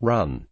run.